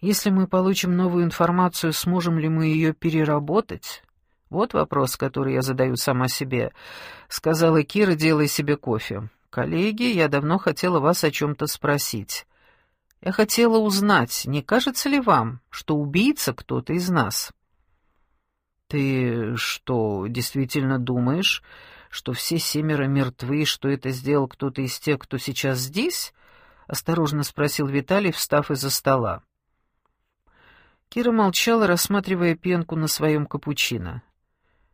Если мы получим новую информацию, сможем ли мы ее переработать? Вот вопрос, который я задаю сама себе, сказала Кира, делая себе кофе. Коллеги, я давно хотела вас о чем-то спросить. Я хотела узнать, не кажется ли вам, что убийца кто-то из нас? Ты что, действительно думаешь, что все семеро мертвы, что это сделал кто-то из тех, кто сейчас здесь? Осторожно спросил Виталий, встав из-за стола. Кира молчала, рассматривая пенку на своем капучино.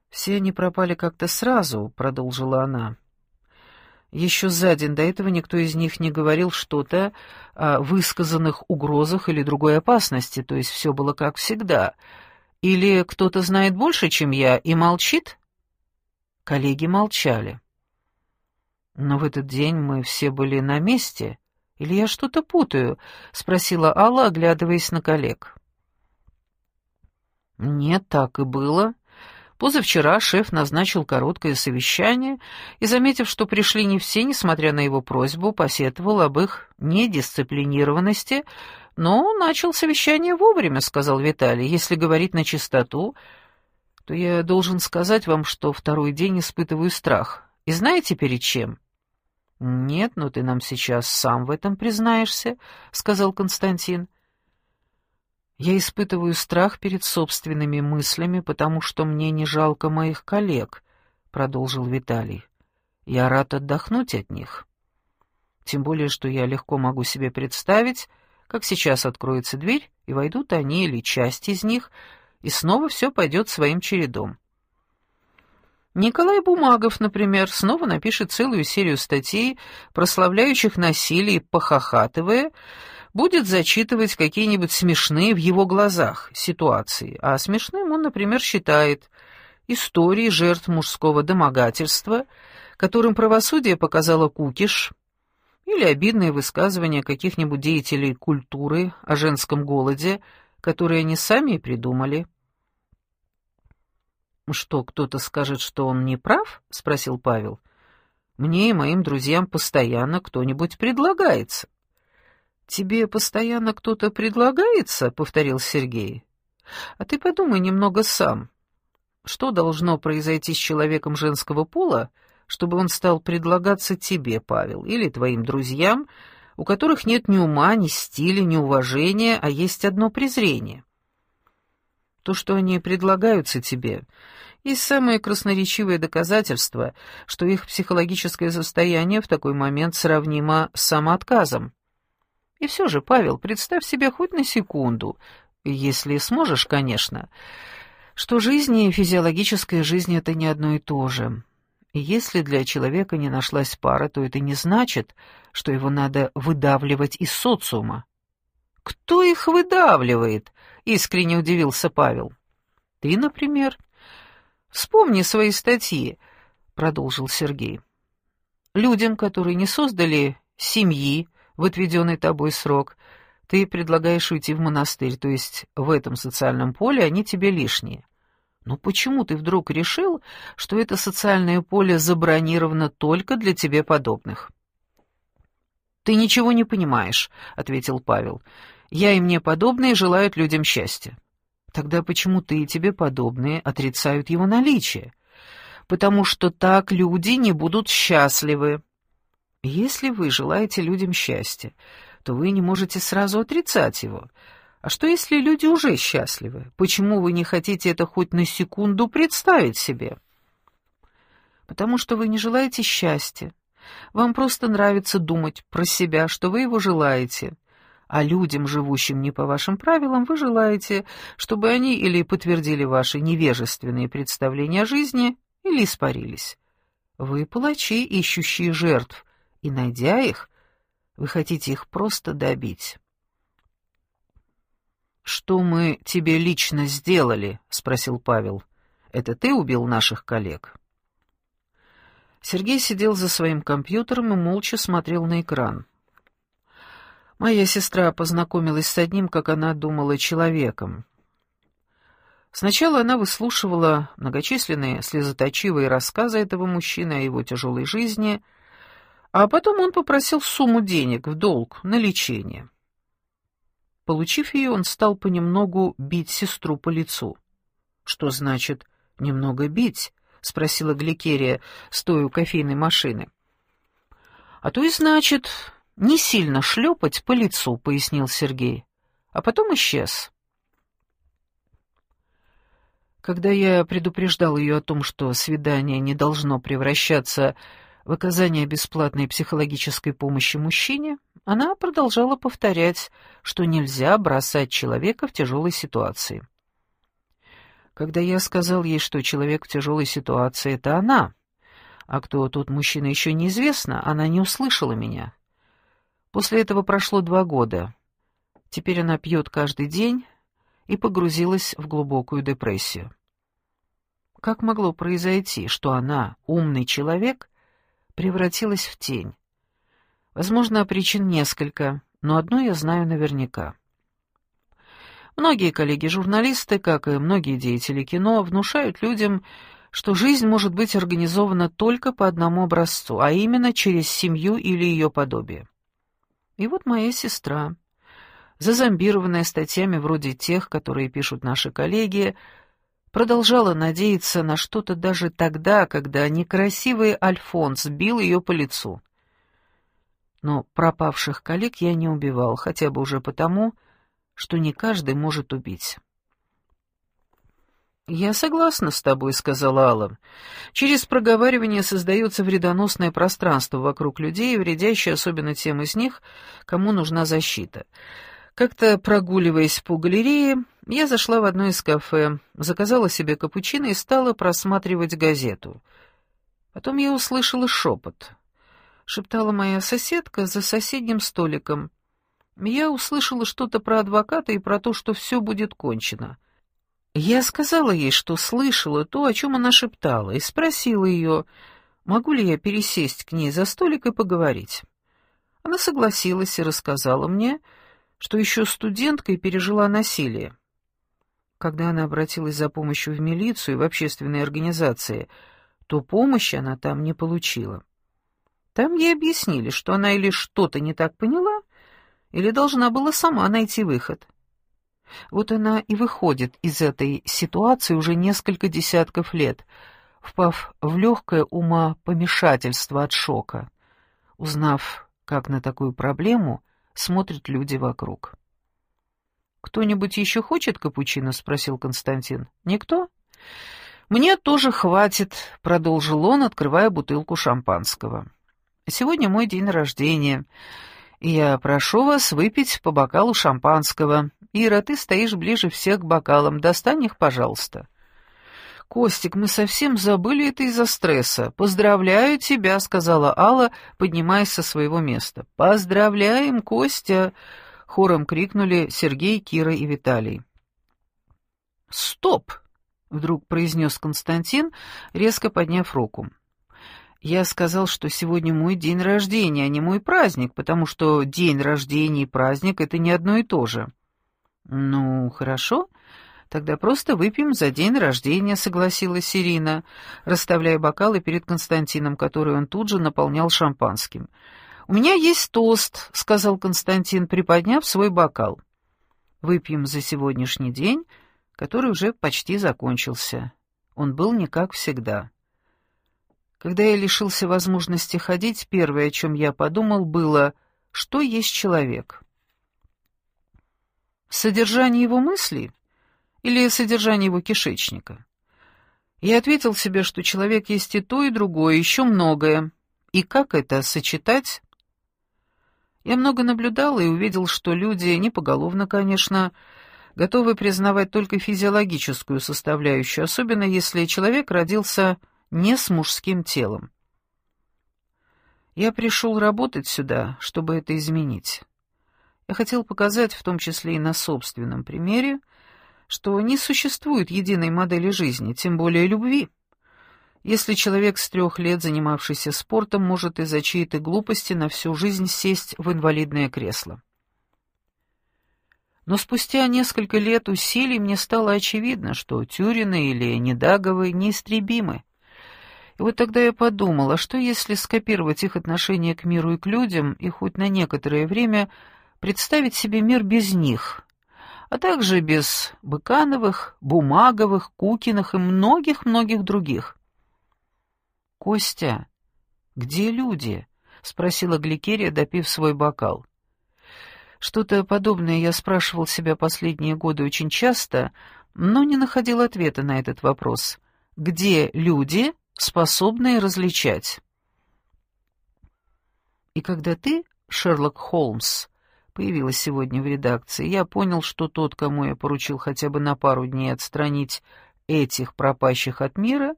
«Все они пропали как-то сразу», — продолжила она. «Еще за день до этого никто из них не говорил что-то о высказанных угрозах или другой опасности, то есть все было как всегда. Или кто-то знает больше, чем я, и молчит?» Коллеги молчали. «Но в этот день мы все были на месте. Или я что-то путаю?» — спросила Алла, оглядываясь на коллег. Нет, так и было. Позавчера шеф назначил короткое совещание и, заметив, что пришли не все, несмотря на его просьбу, посетовал об их недисциплинированности, но начал совещание вовремя, сказал Виталий. Если говорить на чистоту, то я должен сказать вам, что второй день испытываю страх. И знаете, перед чем? «Нет, но ты нам сейчас сам в этом признаешься», — сказал Константин. Я испытываю страх перед собственными мыслями, потому что мне не жалко моих коллег, продолжил Виталий. Я рад отдохнуть от них. Тем более, что я легко могу себе представить, как сейчас откроется дверь, и войдут они или часть из них, и снова все пойдет своим чередом. Николай Бумагов, например, снова напишет целую серию статей, прославляющих насилие, похохатывая, будет зачитывать какие-нибудь смешные в его глазах ситуации, а смешным он, например, считает истории жертв мужского домогательства, которым правосудие показало кукиш, или обидные высказывания каких-нибудь деятелей культуры о женском голоде, которые они сами и придумали. «Что, кто-то скажет, что он не прав?» — спросил Павел. «Мне и моим друзьям постоянно кто-нибудь предлагается». «Тебе постоянно кто-то предлагается?» — повторил Сергей. «А ты подумай немного сам. Что должно произойти с человеком женского пола, чтобы он стал предлагаться тебе, Павел, или твоим друзьям, у которых нет ни ума, ни стиля, ни уважения, а есть одно презрение? То, что они предлагаются тебе, есть самое красноречивое доказательство, что их психологическое состояние в такой момент сравнимо с самоотказом. И все же, Павел, представь себе хоть на секунду, если сможешь, конечно, что жизнь и физиологическая жизнь — это не одно и то же. И если для человека не нашлась пара, то это не значит, что его надо выдавливать из социума. «Кто их выдавливает?» — искренне удивился Павел. «Ты, например. Вспомни свои статьи», — продолжил Сергей. «Людям, которые не создали семьи, в отведенный тобой срок, ты предлагаешь уйти в монастырь, то есть в этом социальном поле они тебе лишние. Но почему ты вдруг решил, что это социальное поле забронировано только для тебе подобных? «Ты ничего не понимаешь», — ответил Павел. «Я и мне подобные желают людям счастья». «Тогда почему ты и тебе подобные отрицают его наличие?» «Потому что так люди не будут счастливы». Если вы желаете людям счастья, то вы не можете сразу отрицать его. А что если люди уже счастливы? Почему вы не хотите это хоть на секунду представить себе? Потому что вы не желаете счастья. Вам просто нравится думать про себя, что вы его желаете. А людям, живущим не по вашим правилам, вы желаете, чтобы они или подтвердили ваши невежественные представления о жизни, или испарились. Вы палачи, ищущие жертв, и, найдя их, вы хотите их просто добить. «Что мы тебе лично сделали?» — спросил Павел. «Это ты убил наших коллег?» Сергей сидел за своим компьютером и молча смотрел на экран. Моя сестра познакомилась с одним, как она думала, человеком. Сначала она выслушивала многочисленные слезоточивые рассказы этого мужчины о его тяжелой жизни — а потом он попросил сумму денег в долг на лечение. Получив ее, он стал понемногу бить сестру по лицу. «Что значит «немного бить»?» — спросила Гликерия, стоя у кофейной машины. «А то и значит не сильно шлепать по лицу», — пояснил Сергей. А потом исчез. Когда я предупреждал ее о том, что свидание не должно превращаться в оказание бесплатной психологической помощи мужчине, она продолжала повторять, что нельзя бросать человека в тяжелой ситуации. Когда я сказал ей, что человек в тяжелой ситуации — это она, а кто тот мужчина еще неизвестно, она не услышала меня. После этого прошло два года. Теперь она пьет каждый день, и погрузилась в глубокую депрессию. Как могло произойти, что она, умный человек, превратилась в тень? Возможно, причин несколько, но одно я знаю наверняка. Многие коллеги-журналисты, как и многие деятели кино, внушают людям, что жизнь может быть организована только по одному образцу, а именно через семью или ее подобие. И вот моя сестра зазомбированная статьями вроде тех, которые пишут наши коллеги, продолжала надеяться на что-то даже тогда, когда некрасивый Альфонс бил ее по лицу. Но пропавших коллег я не убивал, хотя бы уже потому, что не каждый может убить. «Я согласна с тобой», — сказала Алла. «Через проговаривание создается вредоносное пространство вокруг людей, вредящее особенно тем из них, кому нужна защита. Как-то прогуливаясь по галерее, я зашла в одно из кафе, заказала себе капучино и стала просматривать газету. Потом я услышала шепот. Шептала моя соседка за соседним столиком. Я услышала что-то про адвоката и про то, что все будет кончено. Я сказала ей, что слышала то, о чем она шептала, и спросила ее, могу ли я пересесть к ней за столик и поговорить. Она согласилась и рассказала мне, что еще студенткой пережила насилие. Когда она обратилась за помощью в милицию и в общественные организации, то помощи она там не получила. Там ей объяснили, что она или что-то не так поняла, или должна была сама найти выход. Вот она и выходит из этой ситуации уже несколько десятков лет, впав в легкое умопомешательство от шока. Узнав, как на такую проблему смотрят люди вокруг. «Кто-нибудь еще хочет капучино?» — спросил Константин. «Никто?» «Мне тоже хватит», — продолжил он, открывая бутылку шампанского. «Сегодня мой день рождения, и я прошу вас выпить по бокалу шампанского. Ира, ты стоишь ближе всех к бокалам, достань их, пожалуйста». «Костик, мы совсем забыли это из-за стресса. Поздравляю тебя», — сказала Алла, поднимаясь со своего места. «Поздравляем, Костя!» — хором крикнули Сергей, Кира и Виталий. «Стоп!» — вдруг произнес Константин, резко подняв руку. «Я сказал, что сегодня мой день рождения, а не мой праздник, потому что день рождения и праздник — это не одно и то же». «Ну, хорошо», «Тогда просто выпьем за день рождения», — согласилась Ирина, расставляя бокалы перед Константином, который он тут же наполнял шампанским. «У меня есть тост», — сказал Константин, приподняв свой бокал. «Выпьем за сегодняшний день, который уже почти закончился. Он был не как всегда». Когда я лишился возможности ходить, первое, о чем я подумал, было, что есть человек. Содержание его мыслей или содержание его кишечника. Я ответил себе, что человек есть и то, и другое, еще многое. И как это сочетать? Я много наблюдал и увидел, что люди, не поголовно, конечно, готовы признавать только физиологическую составляющую, особенно если человек родился не с мужским телом. Я пришел работать сюда, чтобы это изменить. Я хотел показать, в том числе и на собственном примере, что не существует единой модели жизни, тем более любви. Если человек с трех лет, занимавшийся спортом, может из-за чьей-то глупости на всю жизнь сесть в инвалидное кресло. Но спустя несколько лет усилий мне стало очевидно, что Тюрины или Недаговы неистребимы. И вот тогда я подумала, а что если скопировать их отношение к миру и к людям и хоть на некоторое время представить себе мир без них, а также без Быкановых, Бумаговых, Кукиных и многих-многих других. «Костя, где люди?» — спросила Гликерия, допив свой бокал. Что-то подобное я спрашивал себя последние годы очень часто, но не находил ответа на этот вопрос. Где люди, способные различать? И когда ты, Шерлок Холмс, появилась сегодня в редакции, я понял, что тот, кому я поручил хотя бы на пару дней отстранить этих пропащих от мира,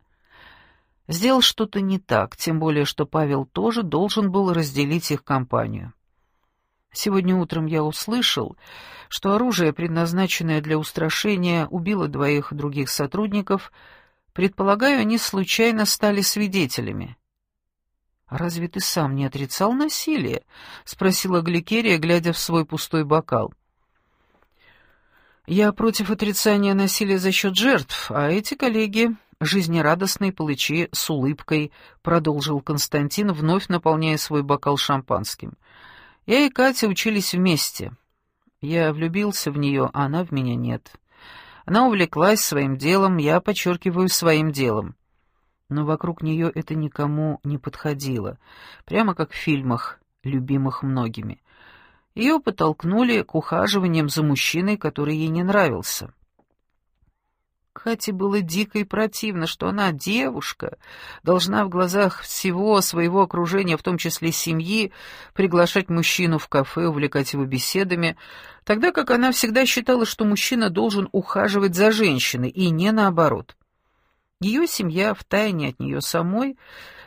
сделал что-то не так, тем более, что Павел тоже должен был разделить их компанию. Сегодня утром я услышал, что оружие, предназначенное для устрашения, убило двоих других сотрудников. Предполагаю, они случайно стали свидетелями. «Разве ты сам не отрицал насилие?» — спросила Гликерия, глядя в свой пустой бокал. «Я против отрицания насилия за счет жертв, а эти коллеги — жизнерадостные палычи с улыбкой», — продолжил Константин, вновь наполняя свой бокал шампанским. «Я и Катя учились вместе. Я влюбился в нее, а она в меня нет. Она увлеклась своим делом, я подчеркиваю своим делом но вокруг нее это никому не подходило, прямо как в фильмах, любимых многими. Ее подтолкнули к ухаживаниям за мужчиной, который ей не нравился. Кате было дико и противно, что она, девушка, должна в глазах всего своего окружения, в том числе семьи, приглашать мужчину в кафе, увлекать его беседами, тогда как она всегда считала, что мужчина должен ухаживать за женщиной, и не наоборот. Ее семья, втайне от нее самой,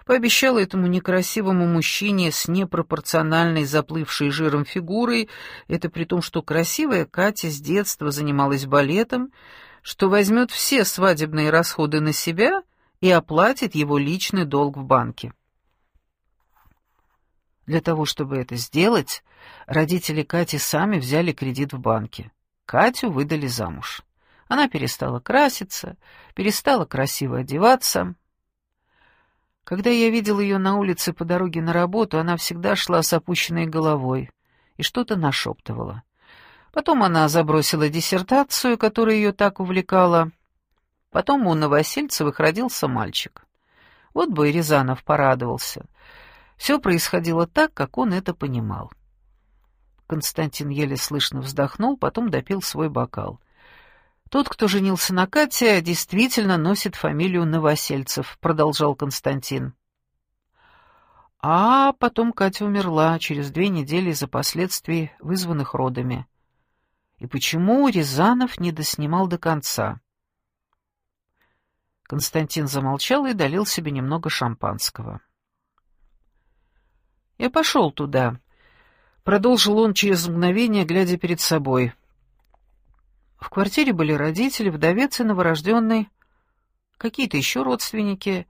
пообещала этому некрасивому мужчине с непропорциональной заплывшей жиром фигурой, это при том, что красивая Катя с детства занималась балетом, что возьмет все свадебные расходы на себя и оплатит его личный долг в банке. Для того, чтобы это сделать, родители Кати сами взяли кредит в банке. Катю выдали замуж. Она перестала краситься, перестала красиво одеваться. Когда я видел ее на улице по дороге на работу, она всегда шла с опущенной головой и что-то нашептывала. Потом она забросила диссертацию, которая ее так увлекала. Потом у Новосельцевых родился мальчик. Вот бы и Рязанов порадовался. Все происходило так, как он это понимал. Константин еле слышно вздохнул, потом допил свой бокал — тот, кто женился на Кате, действительно носит фамилию Новосельцев, продолжал Константин. А потом Катя умерла через две недели из-за последствий, вызванных родами. И почему Рязанов не доснимал до конца? Константин замолчал и долил себе немного шампанского. «Я пошел туда», — продолжил он через мгновение, глядя перед собой. В квартире были родители, вдовец и новорожденный, какие-то еще родственники.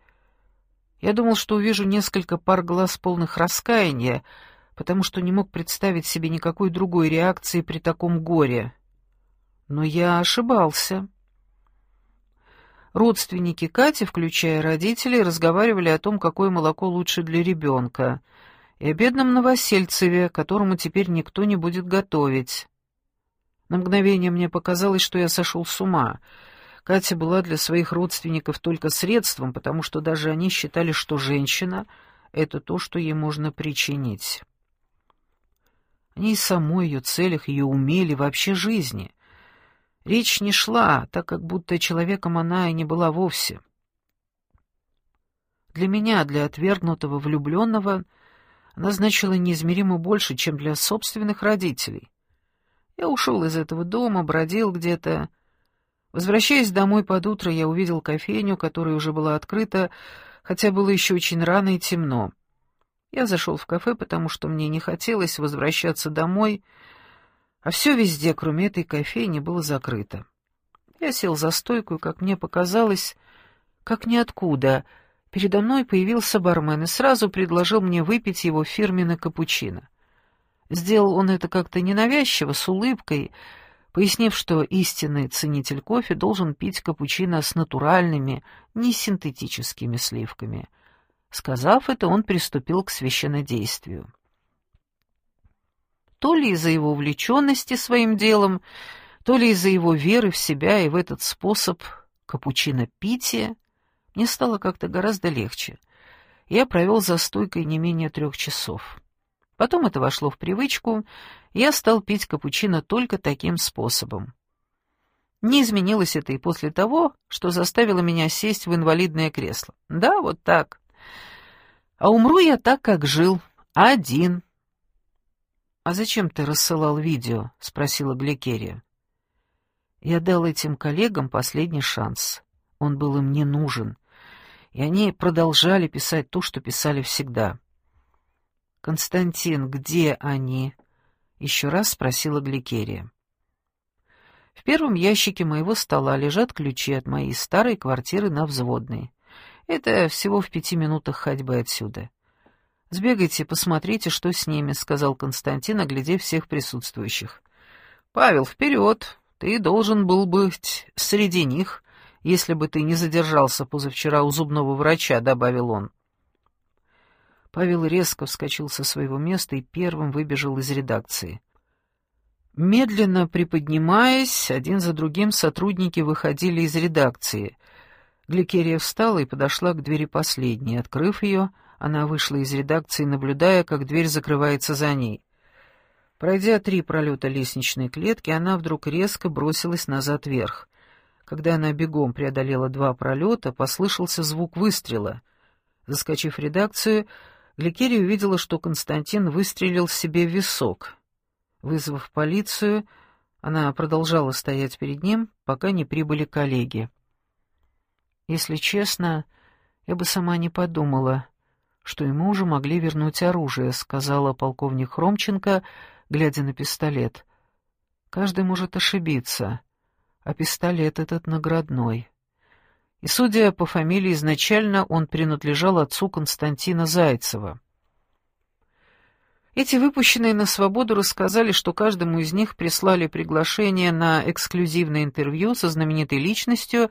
Я думал, что увижу несколько пар глаз полных раскаяния, потому что не мог представить себе никакой другой реакции при таком горе. Но я ошибался. Родственники Кати, включая родителей, разговаривали о том, какое молоко лучше для ребенка, и о бедном Новосельцеве, которому теперь никто не будет готовить. На мгновение мне показалось, что я сошел с ума. Катя была для своих родственников только средством, потому что даже они считали, что женщина — это то, что ей можно причинить. Они и самой ее целях, ее умели вообще жизни. Речь не шла, так как будто человеком она и не была вовсе. Для меня, для отвергнутого влюбленного, она значила неизмеримо больше, чем для собственных родителей. Я ушел из этого дома, бродил где-то. Возвращаясь домой под утро, я увидел кофейню, которая уже была открыта, хотя было еще очень рано и темно. Я зашел в кафе, потому что мне не хотелось возвращаться домой, а все везде, кроме этой кофейни, было закрыто. Я сел за стойку, и, как мне показалось, как ниоткуда, передо мной появился бармен и сразу предложил мне выпить его фирменный капучино. Сделал он это как-то ненавязчиво, с улыбкой, пояснив, что истинный ценитель кофе должен пить капучино с натуральными, не синтетическими сливками. Сказав это, он приступил к священнодействию. То ли из-за его увлеченности своим делом, то ли из-за его веры в себя и в этот способ капучино пития, мне стало как-то гораздо легче. Я провел за стойкой не менее трех часов. Потом это вошло в привычку, я стал пить капучино только таким способом. Не изменилось это и после того, что заставило меня сесть в инвалидное кресло. Да, вот так. А умру я так, как жил, один. «А зачем ты рассылал видео?» — спросила Гликерия. Я дал этим коллегам последний шанс. Он был им не нужен. И они продолжали писать то, что писали всегда. «Константин, где они?» — еще раз спросила Гликерия. В первом ящике моего стола лежат ключи от моей старой квартиры на Взводной. Это всего в пяти минутах ходьбы отсюда. «Сбегайте, посмотрите, что с ними», — сказал Константин, оглядев всех присутствующих. «Павел, вперед! Ты должен был быть среди них, если бы ты не задержался позавчера у зубного врача», — добавил он. Павел резко вскочил со своего места и первым выбежал из редакции. Медленно приподнимаясь, один за другим сотрудники выходили из редакции. Гликерия встала и подошла к двери последней. Открыв ее, она вышла из редакции, наблюдая, как дверь закрывается за ней. Пройдя три пролета лестничной клетки, она вдруг резко бросилась назад вверх. Когда она бегом преодолела два пролета, послышался звук выстрела. Заскочив в редакцию, Гликерия увидела, что Константин выстрелил себе в висок. Вызвав полицию, она продолжала стоять перед ним, пока не прибыли коллеги. Если честно, я бы сама не подумала, что ему уже могли вернуть оружие, сказала полковник Хромченко, глядя на пистолет. Каждый может ошибиться, а пистолет этот наградной. И, судя по фамилии, изначально он принадлежал отцу Константина Зайцева. Эти выпущенные на свободу рассказали, что каждому из них прислали приглашение на эксклюзивное интервью со знаменитой личностью,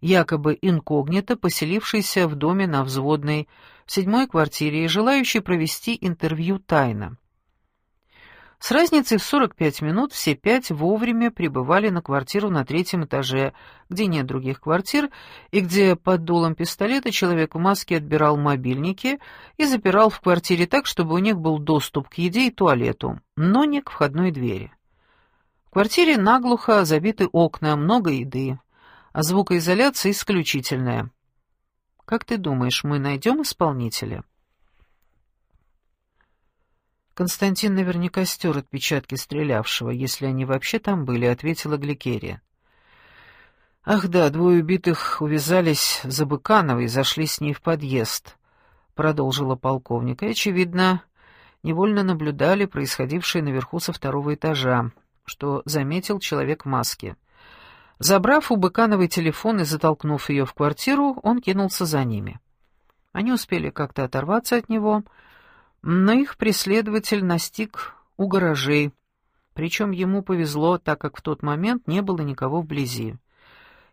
якобы инкогнито поселившейся в доме на Взводной, в седьмой квартире и желающей провести интервью тайно. С разницей в 45 минут все пять вовремя прибывали на квартиру на третьем этаже, где нет других квартир, и где под дулом пистолета человек в маске отбирал мобильники и запирал в квартире так, чтобы у них был доступ к еде и туалету, но не к входной двери. В квартире наглухо забиты окна, много еды, а звукоизоляция исключительная. Как ты думаешь, мы найдем исполнителя?» Константин наверняка стер отпечатки стрелявшего, если они вообще там были, ответила Гликерия. Ах да, двое убитых увязались за Быкановой и зашли с ней в подъезд, продолжила полковник, и, очевидно, невольно наблюдали происходившее наверху со второго этажа, что заметил человек в маске. Забрав у Быкановой телефон и затолкнув ее в квартиру, он кинулся за ними. Они успели как-то оторваться от него — но их преследователь настиг у гаражей, причем ему повезло, так как в тот момент не было никого вблизи.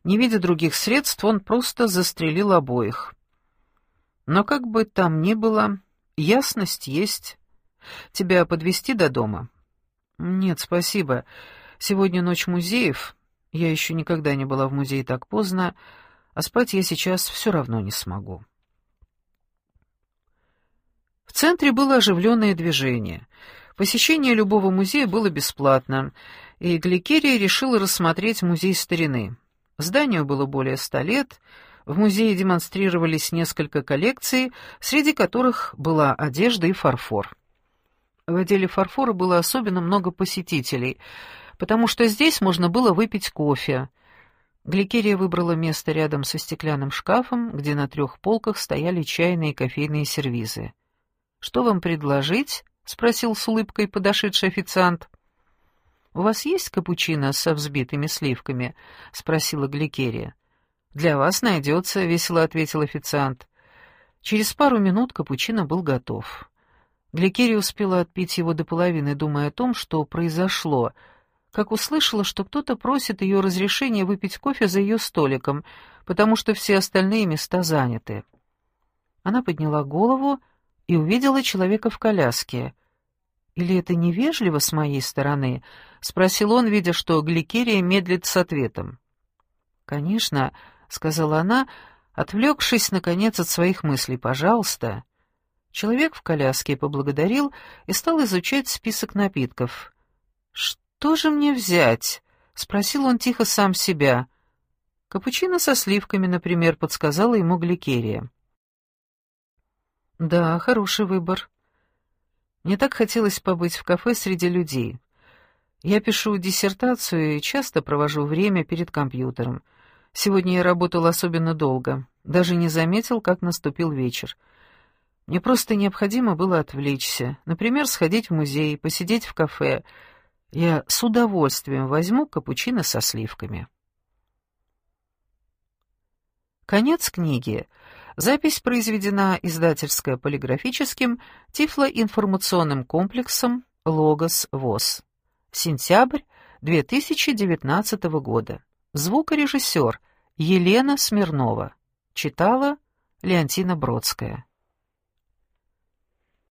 Не видя других средств, он просто застрелил обоих. Но как бы там ни было, ясность есть. Тебя подвести до дома? Нет, спасибо. Сегодня ночь музеев. Я еще никогда не была в музее так поздно, а спать я сейчас все равно не смогу. В центре было оживленное движение. Посещение любого музея было бесплатно, и Гликерия решила рассмотреть музей старины. Зданию было более ста лет, в музее демонстрировались несколько коллекций, среди которых была одежда и фарфор. В отделе фарфора было особенно много посетителей, потому что здесь можно было выпить кофе. Гликерия выбрала место рядом со стеклянным шкафом, где на трех полках стояли чайные и кофейные сервизы. «Что вам предложить?» — спросил с улыбкой подошедший официант. «У вас есть капучино со взбитыми сливками?» — спросила Гликерия. «Для вас найдется», — весело ответил официант. Через пару минут капучино был готов. Гликерия успела отпить его до половины, думая о том, что произошло, как услышала, что кто-то просит ее разрешения выпить кофе за ее столиком, потому что все остальные места заняты. Она подняла голову и увидела человека в коляске. Или это невежливо с моей стороны?» — спросил он, видя, что Гликерия медлит с ответом. «Конечно», — сказала она, отвлекшись, наконец, от своих мыслей. «Пожалуйста». Человек в коляске поблагодарил и стал изучать список напитков. «Что же мне взять?» — спросил он тихо сам себя. «Капучино со сливками, например», — подсказала ему Гликерия. «Да, хороший выбор. Мне так хотелось побыть в кафе среди людей. Я пишу диссертацию и часто провожу время перед компьютером. Сегодня я работал особенно долго, даже не заметил, как наступил вечер. Мне просто необходимо было отвлечься, например, сходить в музей, посидеть в кафе. Я с удовольствием возьму капучино со сливками. Конец книги. Запись произведена издательско-полиграфическим тифлоинформационным комплексом «Логос ВОЗ». Сентябрь 2019 года. Звукорежиссер Елена Смирнова. Читала Леонтина Бродская.